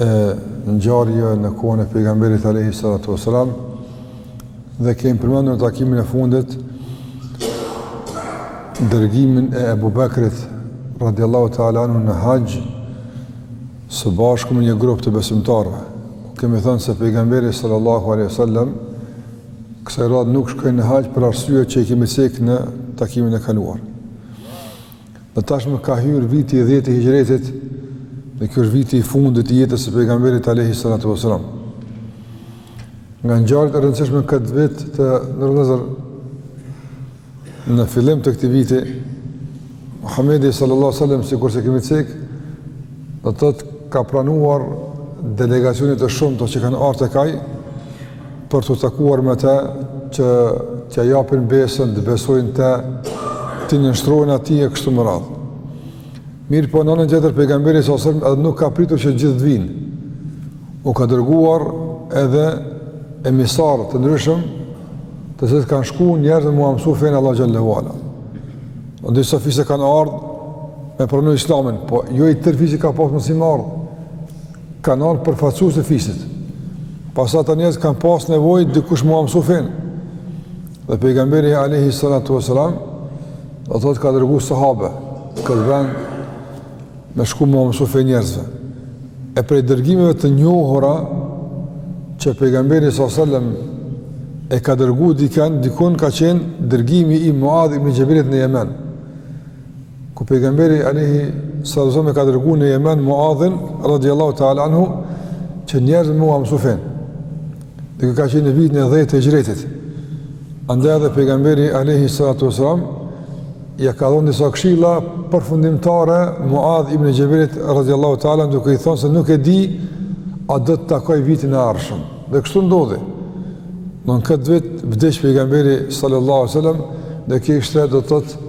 e ngjarjeve në kohën e pejgamberit alayhi salatu wasalam dhe kemi përmendur në takimin e fundit dërgimin e Abu Bakrit radiallahu ta'ala anhu në haxh së bashku me një grup të besimtarëve. Kemi thënë se pejgamberi sallallahu alaihi wasallam kësaj radhe nuk shkoi në haxh për arsye që i kemi cek në takimin e kaluar. Dhe tashmë ka hyrë viti i 10 i hixhretit, dhe ky është viti i fundit i jetës së pejgamberit alayhi salatu wasalam. Nga ngjarjet e rëndësishme këtë vit të ndershëm vëllezër në fillim të këtij viti, Muhamedi sallallahu alaihi wasallam sikurse kemi cek, do të thotë ka pranuar delegacionet e shumta që kanë ardhur tek ai për t'u takuar me të që t'ia japin besën, të besojnë te, t'i nënshtrohen atij e kështu me radhë. Mirëpo n'anën tjetër pejgamberi sallallahu alaihi wasallam edhe nuk ka pritur që gjithë të vijnë. U ka dërguar edhe emisarë të ndryshëm të cilët kanë shku njerëzve me ua mësu fenë e Allahut xhel-le ve ala. Disa fise kanë ardhë me pranu islamin, po jo i tërë fisi ka pasë mundësi me ardhë. Kanë ardhur përfaqësues të fisit. Pastaj ata njerëz kanë pas nevojë dikush me ua mësu fenë. Dhe pejgamberi alayhi salatu wasalam do të thotë ka dërguar sahabe këtë vend me shku me ua mësu fenë njerëzve. E prej dërgimeve të njohura që pejgamberi sallallahu alaihi wasallam e ka dërgu dikën, dikun ka qenë dërgimi i Muadh ibn Xhebelit në Jemen. Ku pejgamberi alaihi sallam e ka dërguar në Jemen Muadhin radhiyallahu ta'ala anhu që njerëzve me ua mësu fenë. Dhe ka qenë në vitin e 10 të Hixhretit. Andaj edhe pejgamberi alaihi salatu wasalam ia ka dhënë disa këshilla përfundimtare Muadh ibn Xhebelit radhiyallahu ta'ala duke i thënë se nuk e di a do të të takoj vitin e ardhshëm. Dhe kështu ndodhi. Në këtë vit vdiq pejgamberi sallallahu alaihi wasallam dhe kishte do të thotë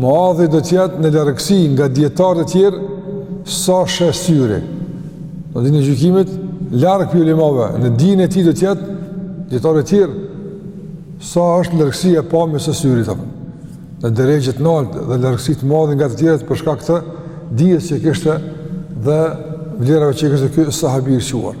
Muadhi do të jetë në largësi nga dietarët e tjerë sa sheh syri. Në ditën e gjykimit larg prej ulemave, në dinë e tij do të jetë dietarët e tjerë sa është largësi e pamjes së syrit apo. Në derexhe të naltë dhe largësi të madhe nga të tjerët për shkak të dijes që kishte dhe vlerave që kishte ky sahabi i shquar.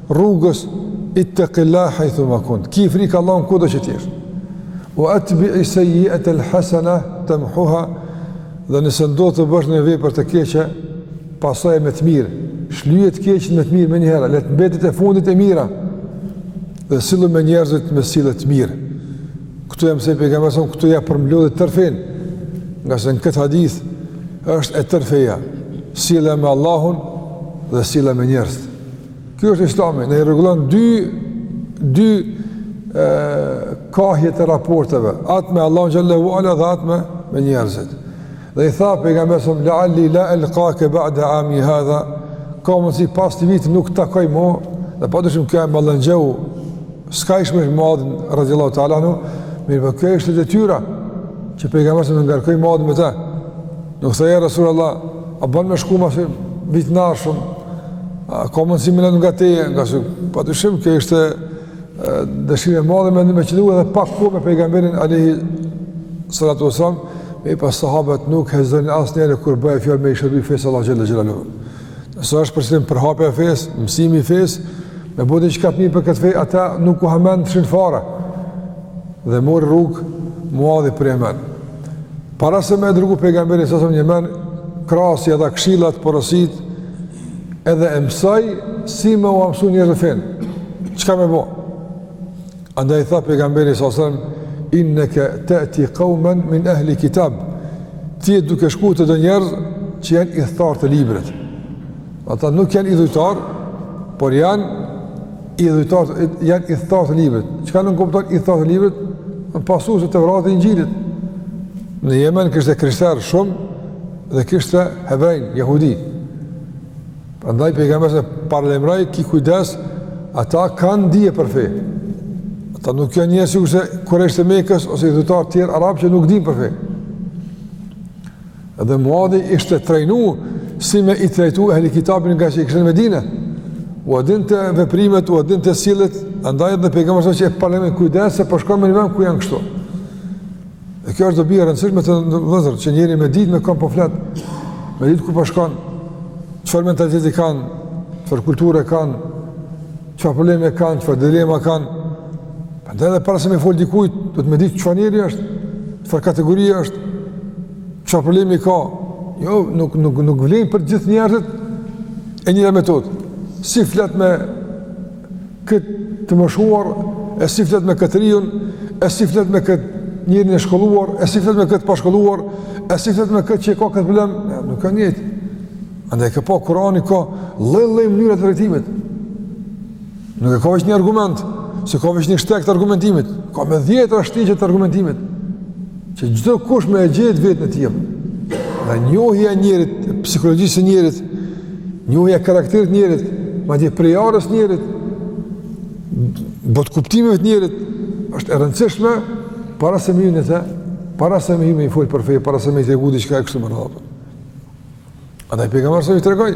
rrugës ittaqillah haythu ma kunt ki frikë Allahun kudo që të jesh wa atbi sayyi'at al hasana tamhuha dhe nëse do të bësh një vepër të keqe pasoje me të mirë shlyje të keqen me të mirë menjëherë le të mbetet e fundit e mira dhe sillu me njerëzit me sjellje të mirë këtu jam se pejgamberi alejhi selam këtu ia përmblodhi tërë fenë ngase në këtë hadith është e tërë feja sjellja me Allahun dhe sjellja me njerëzit Ky është islami, na i rregullon dy dy ë kahje të raporteve, atë me Allahun xhelle ue ala dhe atë me me njerëzit. Dhe i tha pejgamberi alejhi selam la'alli la alqaka ba'da ami hadha, ka mundësi pas këtij viti nuk të takoj më, dhe padyshim kjo e mallëngjeu skajshëm Muadhin radhiyallahu ta'ala anhu, mirëpo kjo ishte detyra që pejgamberi alejhi selam e ngarkoi Muadhin me të. Nuk tha ja Resulallah, a bën me shku ma fi vitin e ardhshëm, a ka mundësi me më lënë ngat teje, ngase, padyshim, kjo ishte dëshirë e madhe me, me qëllu edhe pak kohë me pejgamberin alejhi salatu ve selam, mirëpo sahabët nuk hezitonin asnjëherë kur bëhej fjalë me i shërby fesë së Allahut xhelle xhelaluhu. Nëse është për shembull përhapja e fesë, mësimi i fesë, me bo diçka të mirë për këtë fe, ata nuk u hamendshin fare, dhe mori rrugë Muadhi për Jemen. Para se me e dërgu pejgamberi alejhi selam në Jemen, krahas se i dha këshillat, porositë, edhe e mësoi, si me ua mësu njerëzve fenë, çka me bo? Andaj i tha pejgamberi alejhi selam, inneke te'ti kaumen min ehli kitab, ti je duke shku te do njerëz që janë ithtarë të librit. Ata nuk janë idhujtarë, por janë Ithtarë, janë ithtarë të librit. Çka nënkupton ithtarë të librit? Janë pasues të Tevratit e Inxhilit. Në Jemen kishte krishterë shumë dhe kishte hebrenj, jehudi. Prandaj pejgamberi alejhi selam e paralajmëroi, ki kujdes, ata kanë dije për fe. Ata nuk janë njerëz sikurse kurejshët e Mekës ose idhujtarë tjerë arabë që nuk dinë për fe. Dhe Muadhi ishte trajnu si me i trajtu ehli kitabin ngaqë i kishte në Medine. Ua dinte veprimet, ua dinte sjelljet, andaj edhe pejgamberi alejhi selam e paralajmëron kujdes se përshkojnë po me një vend ku janë kështu. E kjo është dobi e rëndësishme vëllezër, që njeriu me ditë me kan po flet, me ditë ku po shkon, çfarë mentaliteti kanë, çfarë kulture kanë, Çfarë probleme kanë, çfarë dilema kanë, prandaj edhe para se me fol dikujt, duhet me ditë çfarë njeri është, çfarë kategorie është, çfarë problemi ka, jo, nuk, nuk, nuk vlen për gjithë njerëzit e njëjta metodë, si flet me këtë të moshuar, e si flet me këtë të riun, e si flet me këtë njerin e shkolluar, e si flet me këtë të pashkolluar, e si flet me këtë që e ka këtë problem, nuk ka njëjtë, Andaj ka po Kurani ka lloj-lloj mënyra të drejtimit. Nuk e ka vetëm një argument, s'e ka vetëm një shtek të argumentimit, ka me dhjetra shtegje të argumentimit. Që çdokush me e gjet veten e tij. Dhe njohja e njerit, psikologjisë së njerit, njohja e karakterit t'njerit, madje prejardhjes njerit, botëkuptimeve të njerit është e rëndësishme para se me ju në para se me ju me i fol për fe, para se me i tregu diçka e kështu me radhë. Andaj pejgamberi i tregoi,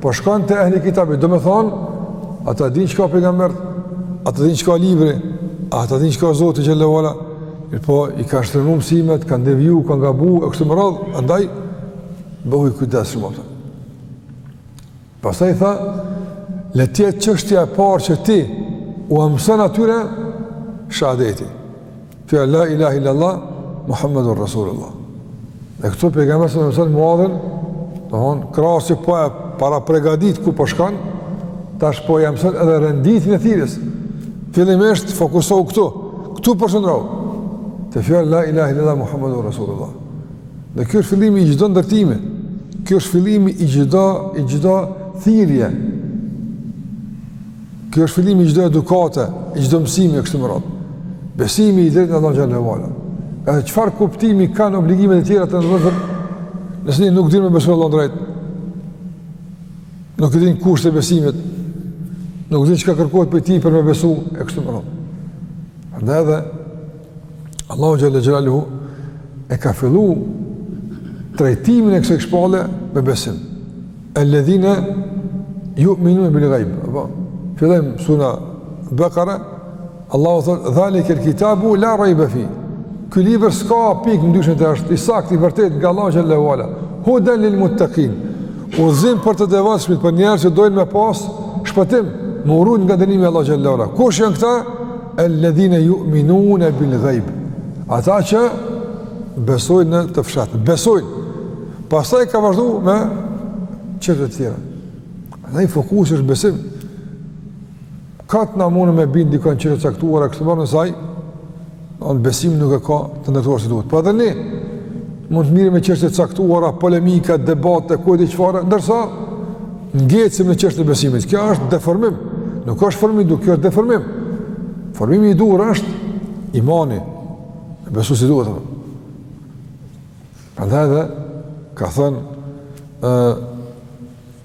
po shkon te ehli kitabi, domethonë, ata din çka pejgamber, ata din çka libri, ata din çka Zoti xhel-le ve ala, mirëpo i kanë shtremnu mësimet, kanë deviju, kanë gabu, e kështu me radhë, andaj, bëhu i kujdesshëm, Pastaj tha, le të jetë çështja e parë që ti ua mëson atyre shahadeti. Fjala la ilaha illa allah muhammedur rasulullah. Dhe këtu pejgamberi e mëson Muadhin, domthon krahas që po e parapërgatit ku po shkon, tash po ja mëson edhe renditjen e thirrjes. Fillimisht fokusohu këtu. Këtu përqendrohu. Te fjala la ilaha illa allah muhammedur rasulullah. Dhe kjo është fillimi i çdo ndërtimi. Kjo është fillimi i çdo i çdo thirrje. Kjo është fillimi i çdo edukate, i çdo mësimi e kështu me radhë. Besimi i drejtë në Allahun xhel-le ve ala. Edhe çfarë kuptimi kanë obligimet e tjera të ndërtuar? Nëse njeri nuk din me besu në Allahun drejt. Nuk i din kushtet e besimit. Nuk din çka kërkohet prej tij për me besu e kështu me radhë. Andaj edhe Allahu xhel-le xhelaluhu e ka fillu trajtimin e kësaj shpallje me besim. Eledhine juminune bil gajb. Po, fillon surja Bekara, Allahu thotë, dhalikel kitabu, la rajbe fi. Ky libër s'ka pikë dyshimi në të, është i saktë, i vërtetë, nga Allahu xhel-le ve ala. Huden lil muttekin. Udhëzim për të devotshmit, për njerëz që dojnë me pas shpëtim, me u rujt nga dënimi i Allahut xhel-le ve ala. Kush janë këta? Alladhina yu'minuna bil ghaib. Ata që besojnë në të fshehtën, besojnë. Pastaj ka vazhdu me çështje të tjera. Andaj fokusi është besim. Kot na mundohemi me bind dikon në çështje të caktuara e kështu me radhë, ndërsa ai në besim nuk e ka të ndërtuar si duhet. Po edhe ne Mund të merremi me çështje të caktuara, polemika, debate, ku e di çfarë, ndërsa ngecim në çështjen e besimit. Kjo është deformim, nuk është formim i duhur, kjo është deformim. Formimi i duhur është imani, me besu si duhet. Prandaj edhe, ka thënë,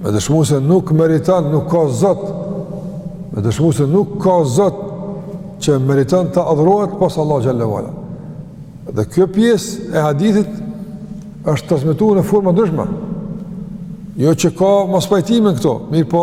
Me dëshmu se nuk meriton, nuk ka zot, me dëshmu se nuk ka zot që meriton të adhurohet pos Allahut xhele ve ala. Dhe kjo pjesë e hadithit është transmitu në forma të ndryshme. Jo që ka mospajtime në këto, mirëpo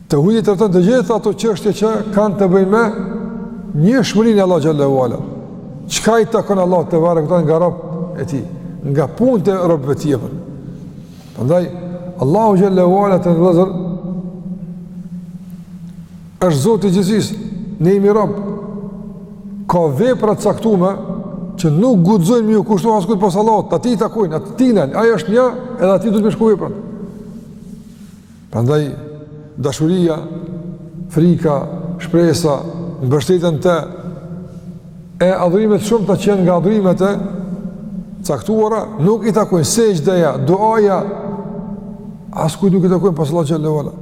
Teuhidi trajton të gjitha ato çështje që kanë të bëjnë me njëshmërinë e Allahut xhele ve ala. Çka i takon Allahut të varë e këtanë nga robt e tij, nga punët e robëve të tij e për. Prandaj, Allahu xhele ve ala, vëllezër, është zot i gjithësisë, ne jemi robë, ka vepra të caktume, që nuk guxojnë m'iu kushtu askujt pos Allahut, atij i takojnë, atë tinën, ai është një, edhe atij duhet me i shku veprat. Prandaj, dashuria, frika, shpresa, mbështetja të e adhurimet e shumta që janë nga adhurimet e caktuara, nuk i takojnë sexhdja, duaja, askujt nuk i takojnë pos Allahut xhele ve ala.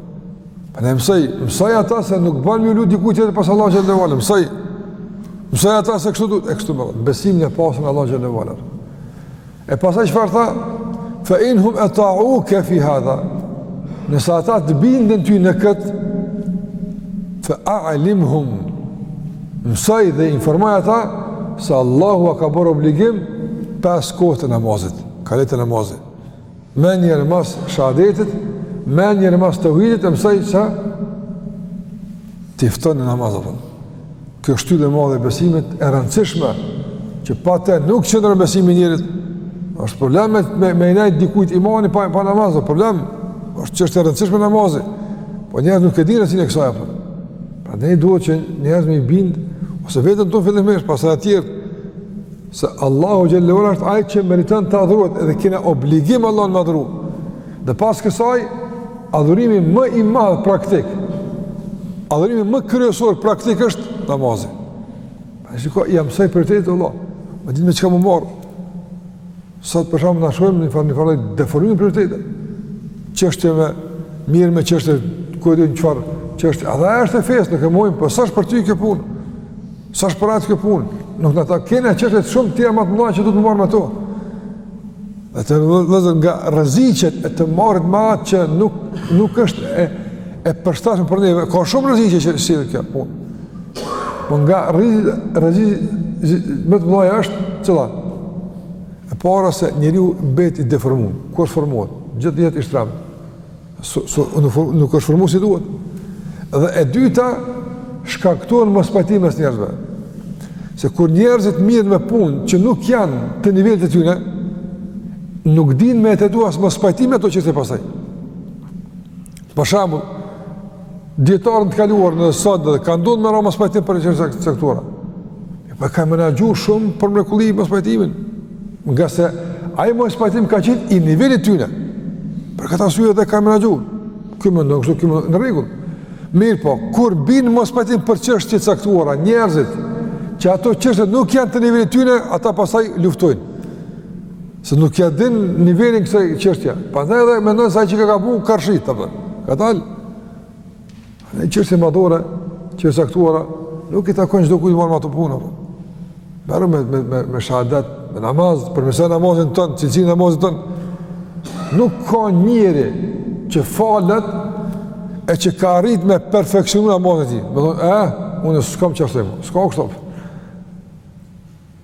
Prandaj mësoji, mësoji ata se nuk ban m'iu lut dikujt tjetër pos Allahut xhele ve ala, mësoji, mësoji ata se kështu duhet, e kështu me besimin e pastër në Allahun xhele ve ala. E pastaj çfarë tha, fe in hum etauke fi hadha, nëse ata të binden ty në këtë, fe a'limhum, mësoji dhe informoji ata, se Allahu ua ka bërë obligim, pesë kohët e namazit, kaloi te namazi, menjëherë mas shehadetit, menjëherë mas teuhidit, e mësoji që t'i fton në namaz, Kjo shtyllë e madhe e besimit e rëndësishme që pa të nuk qëndron besimi i njeriut. Është problem me me, me i ndejt dikujt imani pa pa namaz, është problem. Është çështje e rëndësishme namazi. Po njerëzit nuk e dinë rëndësinë e kësaj apo. Prandaj duhet që njerëzit me i bind ose veten tonë fillimisht pastaj të tjerët se Allahu xhele ve ala është ai që meriton të adhurohet edhe kena obligim Allahun me adhuru. Dhe pas kësaj, adhurimi më i madh praktik, adhurimi më kryesor praktik është namazi. Pa shiko, ia mësoi prioritetet Allahu, me ditë me çka me u marrë. Sot për shembull, një farë një farë deformimi i prioriteteve, çështje, merren me çështje ku e di unë çfarë çështje, edhe ajo është e fesë, nuk e mohojmë, por po s'është për ty kjo punë, s'është për atë kjo punë, nuk në ta kena çështje shumë tjera më të mëdha që duhet me u marrë me to. Dhe vëllezër nga rreziqet e të marrit me atë që nuk, nuk është e, e përshtatshme për neve. Ka shumë rreziqe që sjell kjo punë. Mirëpo nga rreziqet më të mëdhaj është, cila? E para se njeriu mbet i deformum, kur s'formohet, gjithë jetën i shtremb. Se, se, nuk, nuk është formu si duhet. Dhe e dyta, shkakton mospajtim mes njerëzve. Se kur njerëzit mirren me punë që nuk janë të nivelit të tyne, nuk din me e të duas mospajtimet ato që pastaj. Për shembull, dijetarët e kaluar e sot edhe kanë ndodh me ra mospajtim për çështje caktuara. Por e kanë menaxhu shumë për mrekulli mospajtimin. Ngase ai mospajtim ka qenë i nivelit tyne. Për këtë arsye edhe e kanë menaxhu. Ky mendon kështu, ky, në rregull. Mirëpo, kur bijnë mospajtim për çështje caktuara, njerëzit, që ato çështje nuk janë të nivelit tyne, ata pastaj luftojnë. Se nuk ia dinë nivelin kësaj çështje. Prandaj edhe mendon se ai që ka, ka bu, karshi, të përë. Ka dalë. Në çështje madhore çështje caktuara, nuk i takon çdo kujt me u marrë me ato punë. Merru me me me, me shehadet, me namaz, përmirëso namazin tand, cilësinë e namazit tand. Nuk ka njeri që falet e që ka arrit me perfeksionu namazin e tij. Me thonë, "Eh, unë s'kam çfarë them, s'ka kështu."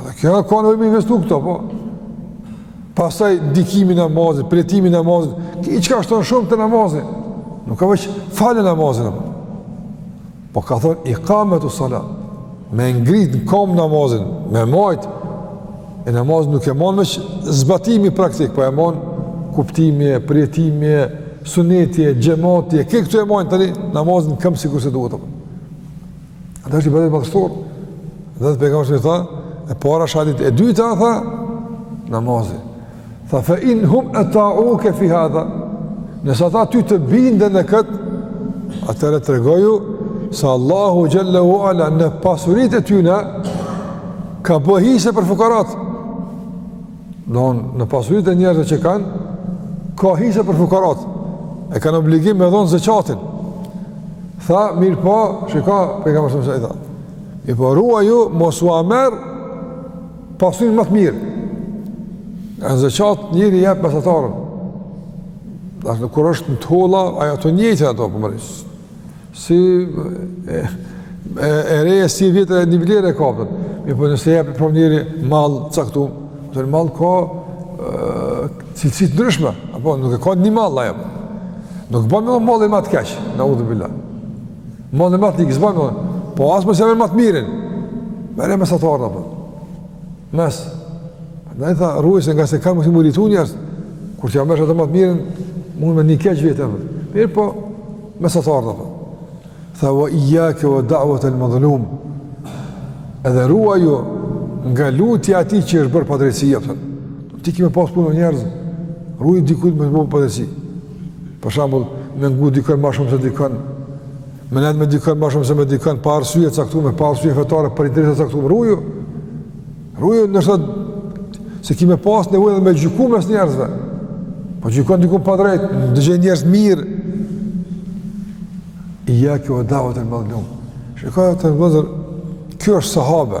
Edhe kjo ka nevojë me investu këto, po. Pastaj ndikimi i namazit, përjetimi i namazit, i çka shton shumë te namazi. Nuk tha veç fale namazin. Po, po ka thon ikametus salah. Me ngrit në kom namazin, me majt. E namazin nuk e man veç zbatimi praktik, po e man kuptimi e përjetimi e suneti e xhamati e këto e majn tani namazin në këmb sikurse duhet. Dhe është ibadet madhështor. Dhe te pejgamberi i tha, e para shehadeti, e dyta tha namazi. Tha fa in hum ata'uka fi hadha. Nëse ata ty të binden në kët, atëherë tregoju se Allahu xhallahu teala në pasuritë e tyre ka bë hise për fukarat. Domethënë në pasurit e njerëzve që kanë ka hise për fukarat. E kanë obligim me dhon zeqatin. Tha mirëpo, shiko pejgamberi sallallahu alajhi wasallam. Mirëpo ruaju mos ua merr pasurinë më të mirë. Në zeqat njeri jep mesatarën. Domethënë kur është në të hola, ajo të njëjtë ato përmërisë. Si e, e, e re e si e vjetër e një vlerë e kap. Mirëpo nëse jep prej një malli caktum, domethënë malli ka cilësi të ndryshme, apo nuk e ka një mall ajo. Nuk bën me lon mallin ma të keq, neudhubillah. Mallin ma të lig s'bën me lon, po as mos ia merr ma të mirin. Merre mesataren, apo. Mes, në e tha, ruju se ngase ke me i mërzit njerëz, kur t'ia merrsh atë ma të mirën, mund me i ardh keq vjetë, mirëpo, mesataren, po. Tha, wa ijake, wa da'wat el madhlum, edhe ruaju, nga lutja atij që është bërë padrejtësi, apo. Ti ki me pas punë me njerëz, ruju dikujt me i bërë padrejtësi. Për shambull, me ngu dikën ma shumë se dikën, me ndejt me dikën ma shumë se me dikën, pa arsye të caktume, pa arsye fetare, për interesa të caktume, ruju, ruju në është se ki me pas nevojë edhe me gjyku mes njerëzve, po gjykon dikën padrejt, dëgjoji njerëzit mirë, ijjake ve da'vetel madhlum, shiko, vëllezër, ky është sahabe,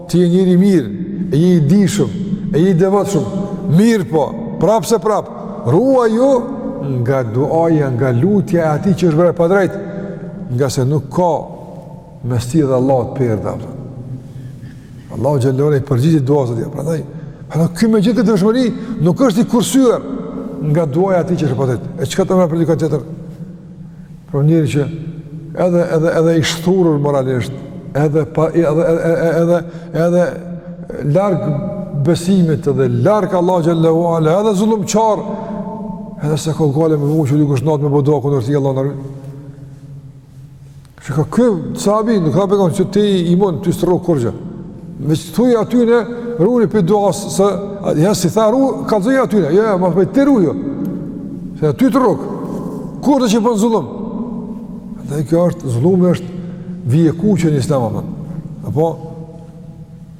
Ti je njeri i mirë, e je i dijshëm, e je i devotshëm. Mirëpo, prapëseprapë, ruaju nga duaja, nga lutja e atij që i është bërë e padrejtë, ngase nuk ka mes tij dhe Allahut perde. Allahu xhelle ve ala i përgjigjet duasë së tij, prandaj, pra ky me gjithë këtë devotshmëri nuk është i kursyer nga duaja e atij që është e padrejt. E çka të mëra për dikën tjetër? Për njeri që edhe edhe edhe i shthurur moralisht, edhe pa edhe edhe edhe edhe larg besimit dhe larg Allahut xhelle ve ala, edhe zullumqar, edhe s'e ka gajle me u çu dikush natën me bo dua kundër tij Allahu na. Shiko, ky sahabi nuk ka begon që ti i mund të shtërru kurgjë. Me që thuj atyne runu prej duasë, se ai s'i tha ruju, kallzoju atyne, jo, jo, ma thëpëj, ti ruju. Se aty të rruk, kur të që bën zullum? Dhe kjo është, zullumi është vijë e kuqe në islam, apo?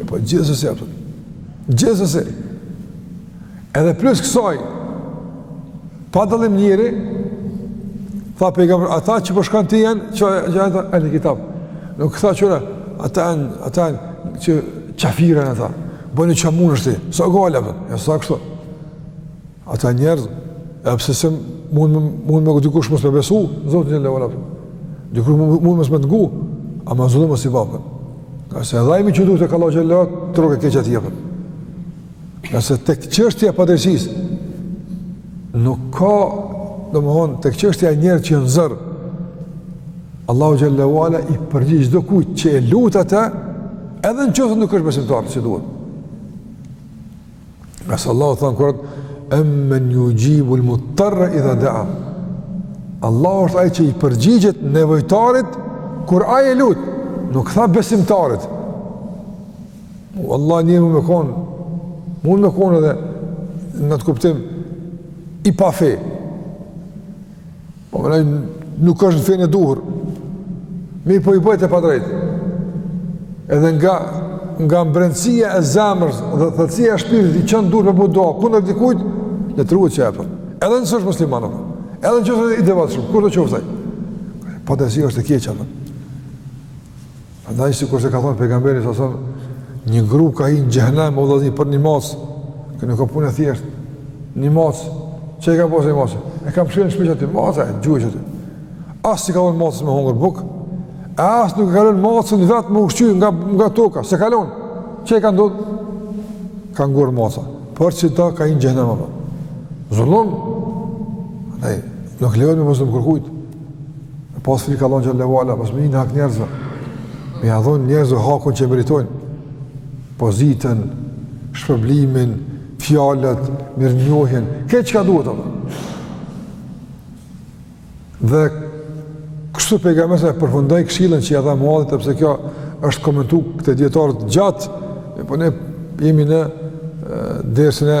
E po gjithsesi, apo. Gjithsesi. Edhe plus kësaj, pa dallim njeri, tha pejgamberi, ata që po shkon ti janë, që janë ehli kitab. Nuk tha që ata janë, ata janë qafira ata. Bëni çka munesh ti, s'ka gajle, apo. E s'a kështu. Ata njerëz, edhe pse mund me, mund me dikush mos me besu, Zotin xhelle ve ala, dikush mund, mund mos me të ngu, ama zullum mos i ban. Ngase edhe ai me i çu duart te Allahu xhelle, të rrok e keqja ty, apo. Ngase te çështja e padrejtësisë, nuk ka, domethënë, te çështja e njerit që në zor, Allahu xhelle ve ala i përgjigjet çdokujt që e lut atë, edhe në qoftë nuk është besimtar si duhet. Ngase Allahu thotë në Kuran, emmen juxhibul mudtarre idha deah. Allahu është ai që i përgjigjet nevojtarit, kur ai e lut, nuk tha besimtarit. Vallahi njeri mun me konë, mun me konë edhe në atë kuptim, i pafe. Po mendoj, nuk është në fenë e duhur. Mirëpo i bëhet e padrejtë. Edhe nga, nga mbrendësia e zemrës dhe thellësia e shpirtit i çon duart me bo dua kundër dikujt, le të ruhet që e për. Edhe nëse është musliman, edhe nëse është i devotshëm, kushdo qoftë ai. Prandaj si është e keqja, për. Andaj sikur se ka thënë pejgamberi sa son një gru ka hi në xhehenem o vëllazni për një macë, që nuk ka punë thjesht. Një macë, që e ka pas macë. E ka mshel n'shpi qaty macën, e gjuaj aty. As s'i ka dhon macës me hongër buk. E as nuk e ka lënë macën vet me u ushqy nga nga toka, s'e ka lon. Çka ka ndodh? Ka ngordh maca. Për qeta ka hi në xhehenem apo? Zullum. Ndaj, nuk lejohet me bo zullum kërkujt. Pas frikë Allahun xhele ve ala, mos me i hi n'hak njerëzve, me ja dhonë njerëzve hakun që meritojnë, pozitën, shpërblimin, fjalët, mirënjohjen, këtë çka duhet ato. Dhe kështu pejgamberi e përfundoi këshillën që ja dha Muadhit, edhe pse kjo është komentu këtë dijetarët gjatë, e po ne jemi në dersën e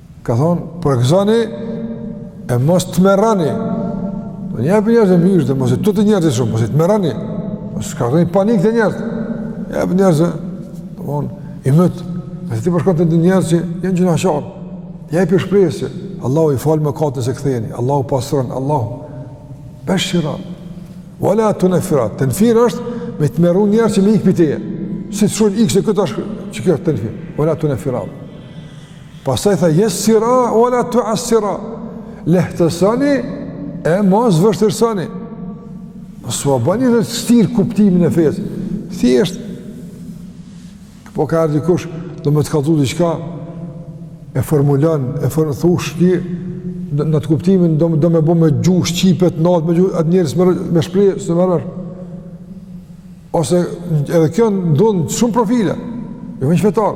Ka thonë, përgëzoni e mos tmerroni. Në një për njerëzë e mjërës dhe mos i tutni njerëzit shumë, mos i tmerroni. Mos shkaktoni panik te njerëzit. E për njerëzë, të vonë, i mëtë. Nëse ti përshkën te njerëzit që janë gjynahqarë. Jepi shpresë që Allahu i fal mëkatet e kthehuni, Allahu pastron, Allahu. Beshshira. Vela tunefira. Tenfir është me tmerru njerëzit që me ikë prej teje. Si të shumë ikë se këtë është që kjo është tenfir. Vela tunefira. Pastaj tha jessira ve la tuassira. Lehtësoni e mos vështirësoni. Mos ua bani t'vështirë kuptimin e fesë. Thjesht po ka ardh dikush do me të kallxu diçka e formulon e fon thush ti në atë kuptimin do do me bo me gjuhë shqipe të naltë me gjuhë atë njerëz me me shpreh se më rrë. Ose edhe kjo ndodh n'shumë profile. Jo vetëm fetar.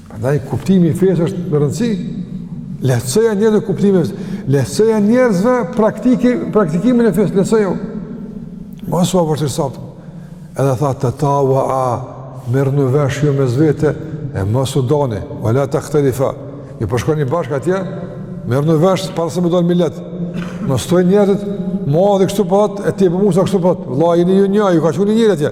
Andaj kuptimi i fesë është me rëndësi. Lehtësoja njerëzve kuptimin e fesë, lehtësoja njerëzve praktikimin, praktikimin e fesë, lehtësoja. Mos ua vështirëso. Edhe tha tetava'a merrnu vesh ju mes vete e mos u ndani, vela tahtelifa. Ju po shkoni bashkë atje, merrnu vesh para se me dal n'milet. Mos t'thojnë njerëzit, Muadhi kështu po thotë, e Ebu Musa kështu po. Vëllai jeni ju një, ju ka çu njeri atje.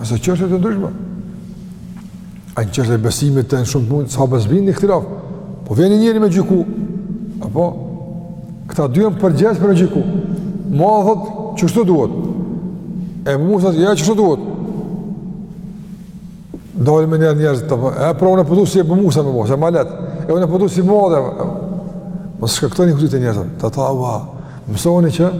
Ose çështje të ndryshme. A në çështje besimit e në shumë punë, sa bës vini këtë rraf. Po vjen një njeri me gjyku. Apo këta dy janë përgjegjës për gjyku. Muadhi thot, qështu duhet. Ebu Musa jo qështu duhet. Dojnë me njerë njerëzit të përë, e pra unë po du si Ebu Musa me bo, se ma leht, e unë po du si Muadhi, mos shkaktoni këtë te njerëzit, teta, Mësoni që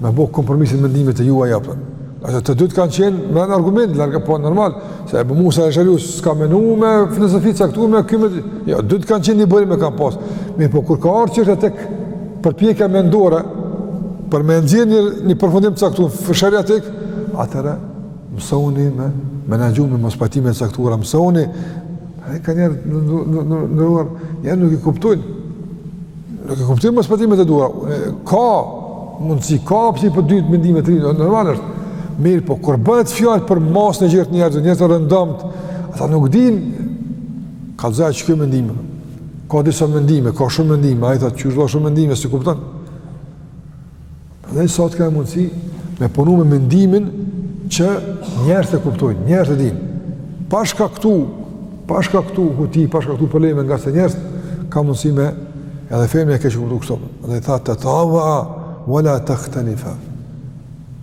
me bo kompromis në mendimet e juaja apo. Ata të dytë kanë qenë me një argument larg apo normal, se Abu Musa el-Eshariu s'ka menu me filozofi të caktume këmbë. Jo, dytë kanë qenë një burim e kanë pas. Mirëpo kur ka ardhur çështja tek përpjekja mendore për me nxjerr një, një përfundim të caktuar sheriatik, atëherë mësoni me menaxhu me mospajtime të caktuara, mësoni ai kanë ndëruar, janë nuk i kuptojnë. Nuk i kuptojnë mospajtimet e duhura. Ka mundësi ka pse po dyt mendime të rindë, normal është. Mirëpo kur bëhet fjalë për masën e gjerë të njerëzve, njerëz të rëndomt, ata nuk dinë kallëza që kjo mendime. Ka disa mendime, ka shumë mendime, ai thotë qysh shumë mendime, s'i kupton. Andaj sa të kemi mundësi me punu me mendimin që njerëzit e kuptojnë, njerëzit e dinë. Pa shkaktu, pa shkaktu huti, pa shkaktu probleme ngase njerëzit ka mundësi me edhe fenë me e keqkuptu kështu. Andaj tha tetawa'a wala tahtelifa.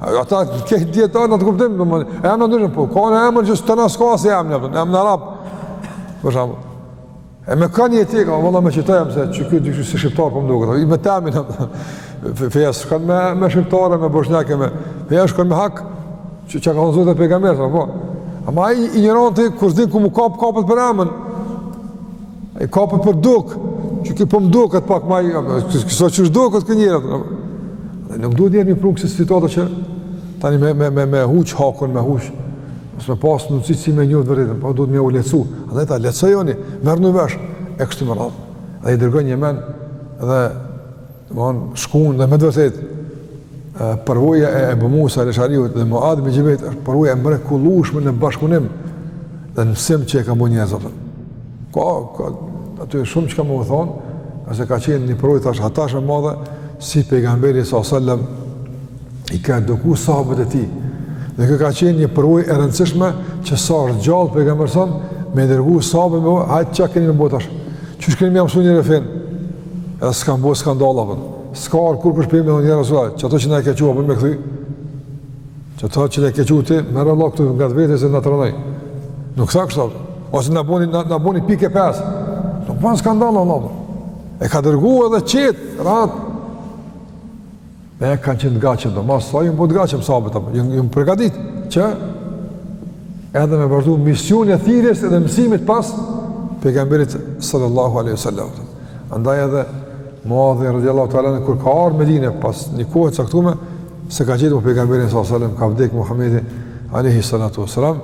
Ata ke dijetarë në të kuptim, në mëni, e më në ndryshme, po, ka në emër që së të nësë ka se e më në, emën arap, për shumë. E me ka një tjeka, valla me qeta jam, se që këtë dykshë si shqiptarë, po më duket, i me temin, feja së kanë me, me shqiptarë, me boshnjakë, me, feja së kanë me hak, çka ka thonë Zoti e pejgamberi, po, ama i, i injoranti, kur s'di ku m'u kap, kapet për emën, E kapet për duk, që ky po më duket pak ma i, kështu që duket kanjëherë. Dhe nuk duhet njerëzit me i pru në kësi situata që tani me, me, me, me huq hakun, me huq, mos me pasë mundësi me njoh të vërtetën, po duhet me ua lehtësu. Andaj tha, lehtësoni, merrnu vesh, e kështu me radhë. Dhe i dërgoi në Jemen dhe Domthon shkuan dhe me të vërtet përvoja e Abu Musa al-Ashariut dhe Muad ibn Jabal është përvojë e mrekullueshme në bashkëpunim dhe në mësim që e ka bënë njerëzit. Po, ka aty është shumë çka me u thon, ose ka qenë një përvojë tash hatash e madhe si pejgamberi sa sallam i ka eduku sahabët e tij. Dhe kjo ka qenë një përvojë e rëndësishme që sa është gjallë pejgamberi sa me dërgu sahabët, hajt çka keni me bo tash. Qysh keni me mësu një rreth Edhe s'kanë bërë skandal apo. S'ka ardhur kur për shpëtim ndonjë rrezullta. Qato që na e ke çu po më kthy. Qato që na e ke çu ti, merre le këtu ngat vete se na tranoi. Nuk tha kështu. Ose na bëni na, na bëni pikë e pesë. Nuk bën skandal Allah. E ka dërguar edhe çet, rat. E kanë qenë të gatshëm, do mos sa janë bo të gatshëm sahabët apo janë përgatit që edhe me vazhdu misionin e thirrjes edhe mësimit pas pejgamberit sallallahu alaihi wasallam. Andaj edhe Muadhi radhiyallahu ta'ala anhu kur ka ardhur në Medinë pas një kohë të caktuar s'e ka gjetur pejgamberin sallallahu alaihi wasallam ka vdekur Muhamedi alaihi salatu wasallam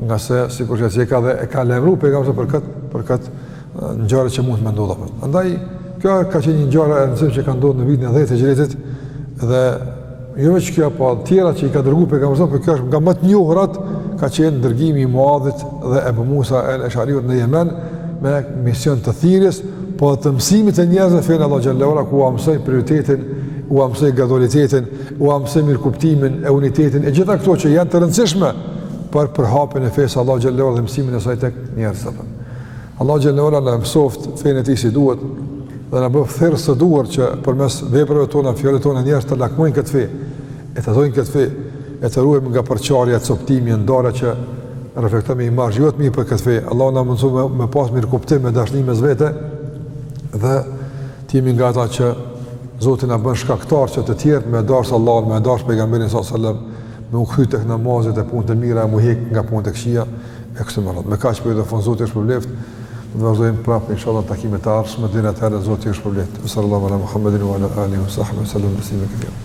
ngase sikur që e ka dhe e ka lajmëruar pejgamberi për kët për kët ngjarje që mund të ndodhë. Andaj kjo ka qenë një ngjarje e rëndësishme që ka ndodhur në vitin e 10 të Hijretit dhe jo veç kjo, po të tjera që i ka dërguar pejgamberi sallallahu alajhi wasallam po kjo është nga më të njohurat ka qenë dërgimi i Muadhit dhe Abu Musa al-Ash'ariut në Yemen me mision të thirrjes, po të mësimit të njerëzve fenë e Allahut xhelle ue ala ku ua mësoi prioritetin, ua mësoi gradualitetin, ua mësoi mirëkuptimin e unitetin e gjitha këto që janë të rëndësishme për përhapjen e fesë së Allahut xhelle ue ala dhe mësimin e saj tek njerëzit. Allahu xhelle ue ala na mësoft fenë e tij si duhet dhe na bëftë thirrës të duhur që përmes veprave tona, fjalëve tona njerëzit të lakmojnë këtë fe, e ta dojnë këtë fe, e të ruajmë nga përçarja, coptimi, ndarja që reflektojmë imazh jo të mirë për këtë fe. Allahu na mundësoftë me pas mirëkuptim e dashni mes vete dhe të jemi nga ata që Zoti na bën shkaktar që të tjerët me e dasht Allahun, me e dasht pejgamberin sallallahu alajhi wasallam me u kthy tek namazet e punët e mira e mu hek nga punët e këqija e kështu me radhë. Me kaq po i japim fund Zoti ju shpërbleftë. Do të vazhdojmë prapë inshallah në takime të ardhshme deri atëherë Zoti ju shpërbleftë. Wa sallallahu ala Muhammedin wa ala alihi wa sahbihi wa sallam taslima katira.